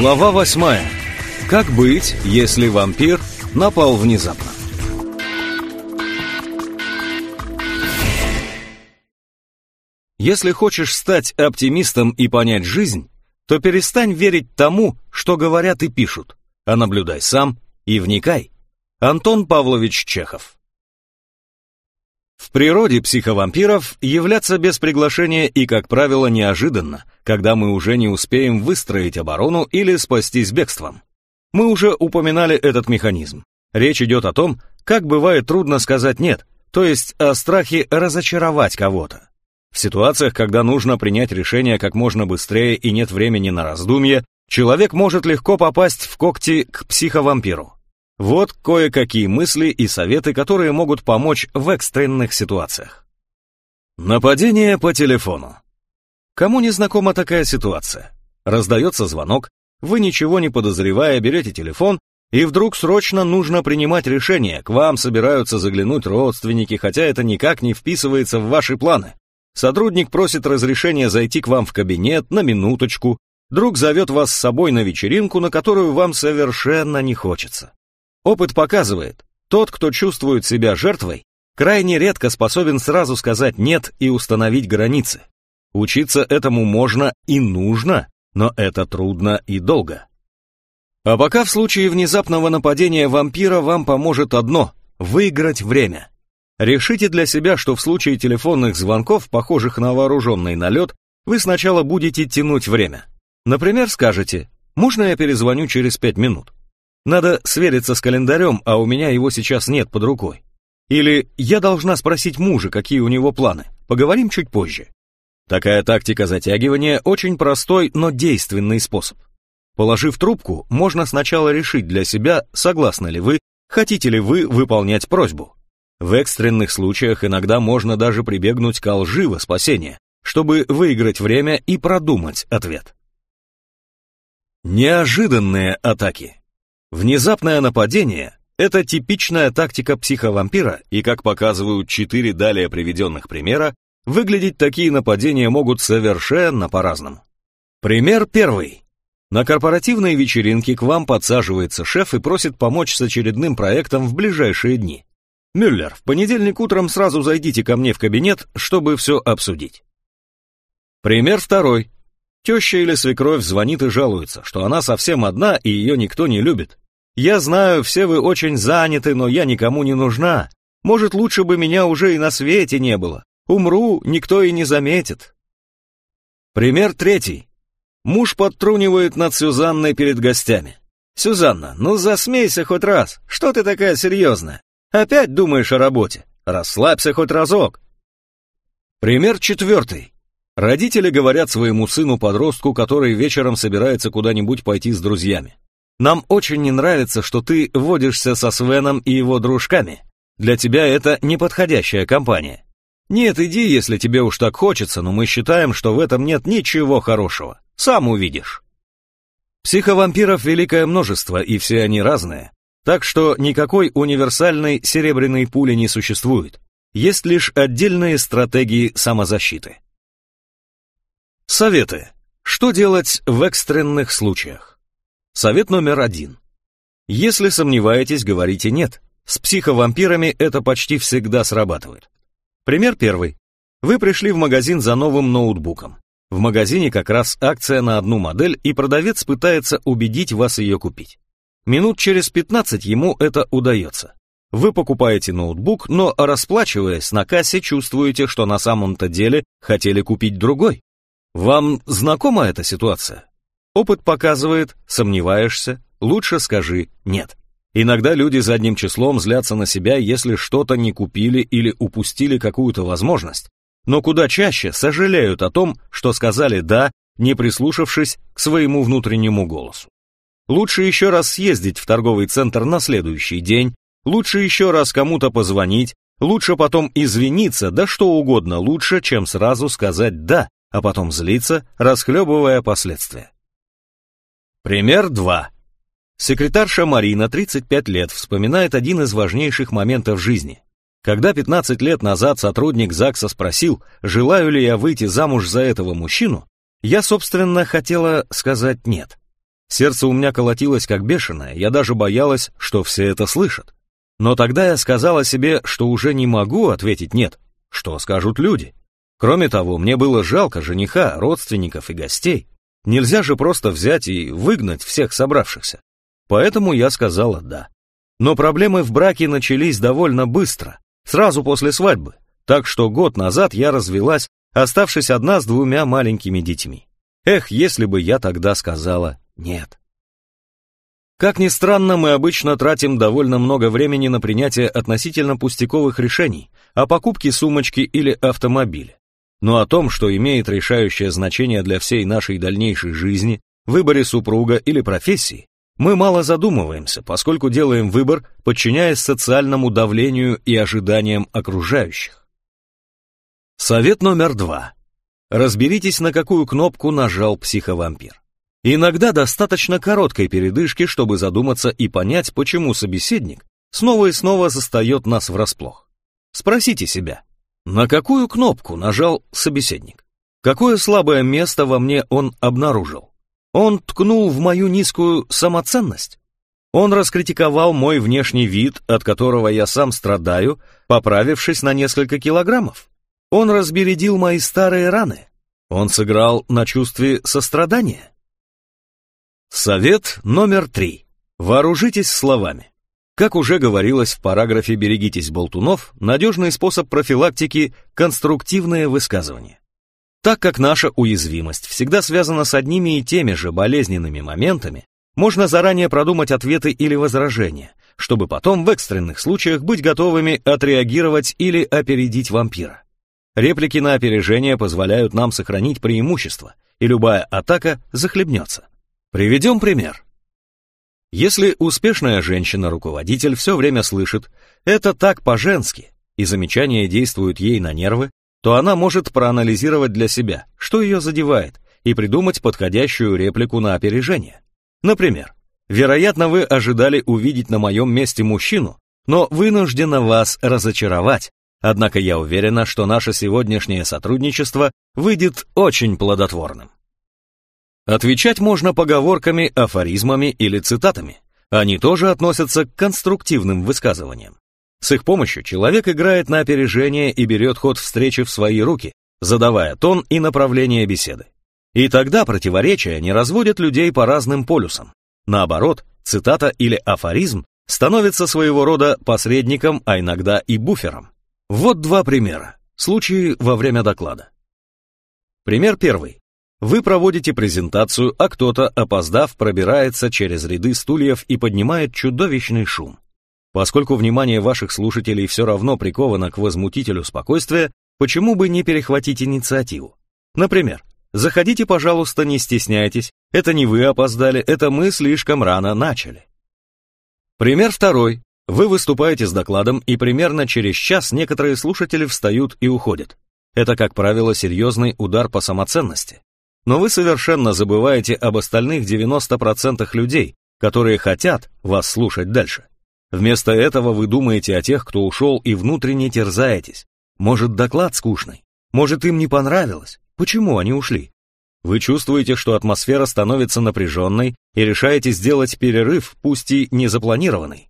Глава восьмая. Как быть, если вампир напал внезапно? Если хочешь стать оптимистом и понять жизнь, то перестань верить тому, что говорят и пишут, а наблюдай сам и вникай. Антон Павлович Чехов в природе психовампиров являться без приглашения и, как правило, неожиданно, когда мы уже не успеем выстроить оборону или спастись бегством. Мы уже упоминали этот механизм. Речь идет о том, как бывает трудно сказать «нет», то есть о страхе разочаровать кого-то. В ситуациях, когда нужно принять решение как можно быстрее и нет времени на раздумье, человек может легко попасть в когти к психовампиру. Вот кое-какие мысли и советы, которые могут помочь в экстренных ситуациях. Нападение по телефону. Кому не знакома такая ситуация? Раздается звонок, вы ничего не подозревая берете телефон, и вдруг срочно нужно принимать решение, к вам собираются заглянуть родственники, хотя это никак не вписывается в ваши планы. Сотрудник просит разрешения зайти к вам в кабинет на минуточку, друг зовет вас с собой на вечеринку, на которую вам совершенно не хочется. Опыт показывает, тот, кто чувствует себя жертвой, крайне редко способен сразу сказать «нет» и установить границы. Учиться этому можно и нужно, но это трудно и долго. А пока в случае внезапного нападения вампира вам поможет одно – выиграть время. Решите для себя, что в случае телефонных звонков, похожих на вооруженный налет, вы сначала будете тянуть время. Например, скажете «можно я перезвоню через пять минут?» Надо свериться с календарем, а у меня его сейчас нет под рукой. Или я должна спросить мужа, какие у него планы. Поговорим чуть позже. Такая тактика затягивания очень простой, но действенный способ. Положив трубку, можно сначала решить для себя, согласны ли вы, хотите ли вы выполнять просьбу. В экстренных случаях иногда можно даже прибегнуть к лжи во спасение, чтобы выиграть время и продумать ответ. Неожиданные атаки. Внезапное нападение – это типичная тактика психовампира, и, как показывают четыре далее приведенных примера, выглядеть такие нападения могут совершенно по-разному. Пример первый. На корпоративной вечеринке к вам подсаживается шеф и просит помочь с очередным проектом в ближайшие дни. Мюллер, в понедельник утром сразу зайдите ко мне в кабинет, чтобы все обсудить. Пример второй. Теща или свекровь звонит и жалуется, что она совсем одна и ее никто не любит. Я знаю, все вы очень заняты, но я никому не нужна. Может, лучше бы меня уже и на свете не было. Умру, никто и не заметит. Пример третий. Муж подтрунивает над Сюзанной перед гостями. «Сюзанна, ну засмейся хоть раз, что ты такая серьезная? Опять думаешь о работе? Расслабься хоть разок». Пример четвертый. Родители говорят своему сыну-подростку, который вечером собирается куда-нибудь пойти с друзьями. Нам очень не нравится, что ты водишься со Свеном и его дружками. Для тебя это неподходящая компания. Нет, иди, если тебе уж так хочется, но мы считаем, что в этом нет ничего хорошего. Сам увидишь. Психовампиров великое множество, и все они разные. Так что никакой универсальной серебряной пули не существует. Есть лишь отдельные стратегии самозащиты. Советы. Что делать в экстренных случаях? Совет номер один. Если сомневаетесь, говорите «нет». С психовампирами это почти всегда срабатывает. Пример первый. Вы пришли в магазин за новым ноутбуком. В магазине как раз акция на одну модель, и продавец пытается убедить вас ее купить. Минут через 15 ему это удается. Вы покупаете ноутбук, но расплачиваясь на кассе, чувствуете, что на самом-то деле хотели купить другой. Вам знакома эта ситуация? Опыт показывает, сомневаешься, лучше скажи «нет». Иногда люди задним числом злятся на себя, если что-то не купили или упустили какую-то возможность, но куда чаще сожалеют о том, что сказали «да», не прислушавшись к своему внутреннему голосу. Лучше еще раз съездить в торговый центр на следующий день, лучше еще раз кому-то позвонить, лучше потом извиниться, да что угодно лучше, чем сразу сказать «да», а потом злиться, расхлебывая последствия. Пример 2. Секретарша Марина, 35 лет, вспоминает один из важнейших моментов жизни. Когда 15 лет назад сотрудник ЗАГСа спросил, желаю ли я выйти замуж за этого мужчину, я, собственно, хотела сказать «нет». Сердце у меня колотилось как бешеное, я даже боялась, что все это слышат. Но тогда я сказала себе, что уже не могу ответить «нет». Что скажут люди? Кроме того, мне было жалко жениха, родственников и гостей. Нельзя же просто взять и выгнать всех собравшихся. Поэтому я сказала «да». Но проблемы в браке начались довольно быстро, сразу после свадьбы, так что год назад я развелась, оставшись одна с двумя маленькими детьми. Эх, если бы я тогда сказала «нет». Как ни странно, мы обычно тратим довольно много времени на принятие относительно пустяковых решений о покупке сумочки или автомобиля. Но о том, что имеет решающее значение для всей нашей дальнейшей жизни, выборе супруга или профессии, мы мало задумываемся, поскольку делаем выбор, подчиняясь социальному давлению и ожиданиям окружающих. Совет номер два. Разберитесь, на какую кнопку нажал психовампир. Иногда достаточно короткой передышки, чтобы задуматься и понять, почему собеседник снова и снова застает нас врасплох. Спросите себя, на какую кнопку нажал собеседник? Какое слабое место во мне он обнаружил? Он ткнул в мою низкую самоценность? Он раскритиковал мой внешний вид, от которого я сам страдаю, поправившись на несколько килограммов? Он разбередил мои старые раны? Он сыграл на чувстве сострадания? Совет номер три. Вооружитесь словами. Как уже говорилось в параграфе «Берегитесь болтунов», надежный способ профилактики – конструктивное высказывание. Так как наша уязвимость всегда связана с одними и теми же болезненными моментами, можно заранее продумать ответы или возражения, чтобы потом в экстренных случаях быть готовыми отреагировать или опередить вампира. Реплики на опережение позволяют нам сохранить преимущество, и любая атака захлебнется. Приведем пример. Если успешная женщина-руководитель все время слышит «это так по-женски» и замечания действуют ей на нервы, то она может проанализировать для себя, что ее задевает, и придумать подходящую реплику на опережение. Например, вероятно, вы ожидали увидеть на моем месте мужчину, но вынуждена вас разочаровать, однако я уверена, что наше сегодняшнее сотрудничество выйдет очень плодотворным. Отвечать можно поговорками, афоризмами или цитатами. Они тоже относятся к конструктивным высказываниям. С их помощью человек играет на опережение и берет ход встречи в свои руки, задавая тон и направление беседы. И тогда противоречия не разводят людей по разным полюсам. Наоборот, цитата или афоризм становится своего рода посредником, а иногда и буфером. Вот два примера. Случаи во время доклада. Пример первый. Вы проводите презентацию, а кто-то, опоздав, пробирается через ряды стульев и поднимает чудовищный шум. Поскольку внимание ваших слушателей все равно приковано к возмутителю спокойствия, почему бы не перехватить инициативу? Например, заходите, пожалуйста, не стесняйтесь, это не вы опоздали, это мы слишком рано начали. Пример второй. Вы выступаете с докладом, и примерно через час некоторые слушатели встают и уходят. Это, как правило, серьезный удар по самоценности. Но вы совершенно забываете об остальных 90% людей, которые хотят вас слушать дальше. Вместо этого вы думаете о тех, кто ушел и внутренне терзаетесь. Может, доклад скучный? Может, им не понравилось? Почему они ушли? Вы чувствуете, что атмосфера становится напряженной и решаете сделать перерыв, пусть и не запланированный.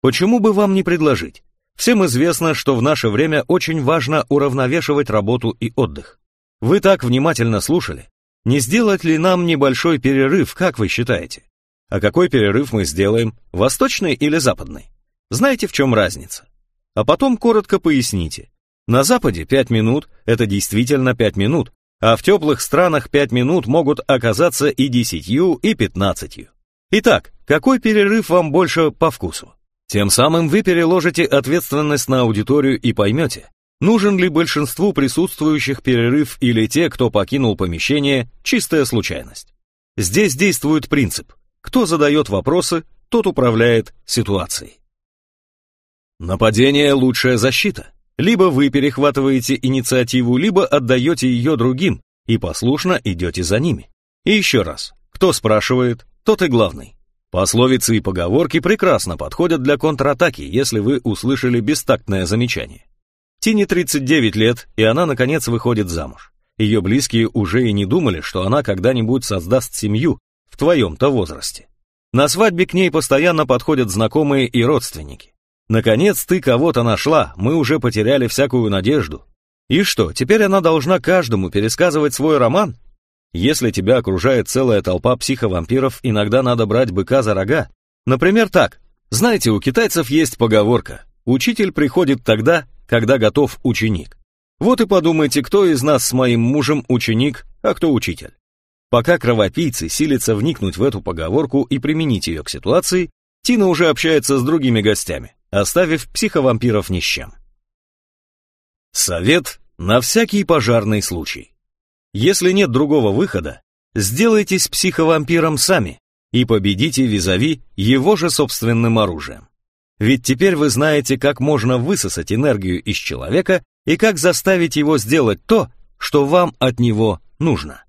Почему бы вам не предложить? Всем известно, что в наше время очень важно уравновешивать работу и отдых. Вы так внимательно слушали, не сделать ли нам небольшой перерыв, как вы считаете? А какой перерыв мы сделаем, восточный или западный? Знаете, в чем разница? А потом коротко поясните. На Западе 5 минут – это действительно 5 минут, а в теплых странах 5 минут могут оказаться и 10, и 15. Итак, какой перерыв вам больше по вкусу? Тем самым вы переложите ответственность на аудиторию и поймете, Нужен ли большинству присутствующих перерыв или те, кто покинул помещение, чистая случайность? Здесь действует принцип «кто задает вопросы, тот управляет ситуацией». Нападение – лучшая защита. Либо вы перехватываете инициативу, либо отдаете ее другим и послушно идете за ними. И еще раз, кто спрашивает, тот и главный. Пословицы и поговорки прекрасно подходят для контратаки, если вы услышали бестактное замечание. Тине 39 лет, и она, наконец, выходит замуж. Ее близкие уже и не думали, что она когда-нибудь создаст семью, в твоем-то возрасте. На свадьбе к ней постоянно подходят знакомые и родственники. Наконец ты кого-то нашла, мы уже потеряли всякую надежду. И что, теперь она должна каждому пересказывать свой роман? Если тебя окружает целая толпа психовампиров, иногда надо брать быка за рога. Например, так. Знаете, у китайцев есть поговорка «Учитель приходит тогда, когда готов ученик». Вот и подумайте, кто из нас с моим мужем ученик, а кто учитель. Пока кровопийцы силятся вникнуть в эту поговорку и применить ее к ситуации, Тина уже общается с другими гостями, оставив психовампиров ни с чем. Совет на всякий пожарный случай. Если нет другого выхода, сделайтесь психовампиром сами и победите визави его же собственным оружием. Ведь теперь вы знаете, как можно высосать энергию из человека и как заставить его сделать то, что вам от него нужно.